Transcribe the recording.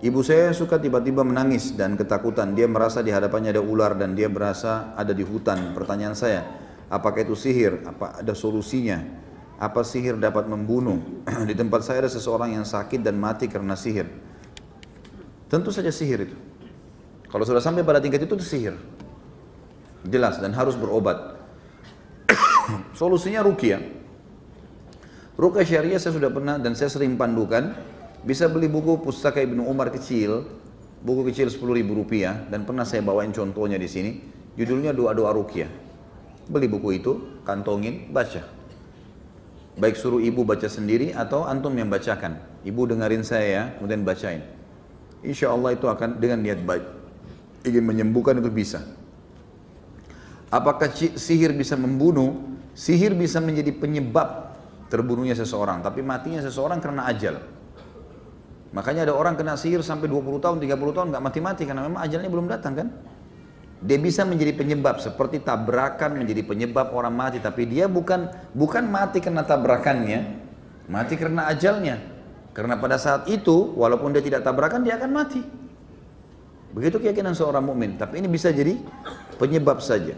Ibu saya suka tiba-tiba menangis dan ketakutan. Dia merasa di hadapannya ada ular dan dia merasa ada di hutan. Pertanyaan saya, apakah itu sihir? Apa ada solusinya? Apa sihir dapat membunuh? di tempat saya ada seseorang yang sakit dan mati karena sihir. Tentu saja sihir itu. Kalau sudah sampai pada tingkat itu, itu sihir. Jelas dan harus berobat. Solusinya rukia. Rukia syariah saya sudah pernah dan saya sering pandukan. Bisa beli buku Pustaka Ibnu Umar kecil, buku kecil 10 ribu rupiah dan pernah saya bawain contohnya di sini. Judulnya doa-doa rukia. Beli buku itu, kantongin, baca. Baik suruh ibu baca sendiri atau antum yang bacakan. Ibu dengerin saya ya, kemudian bacain. Insya Allah itu akan dengan niat baik. Ingin menyembuhkan itu bisa. Apakah sihir bisa membunuh? Sihir bisa menjadi penyebab terbunuhnya seseorang, tapi matinya seseorang karena ajal. Makanya ada orang kena sihir sampai 20 tahun, 30 tahun nggak mati-mati karena memang ajalnya belum datang kan. Dia bisa menjadi penyebab seperti tabrakan menjadi penyebab orang mati, tapi dia bukan bukan mati karena tabrakannya, mati karena ajalnya. Karena pada saat itu walaupun dia tidak tabrakan dia akan mati. Begitu keyakinan seorang mukmin, tapi ini bisa jadi penyebab saja.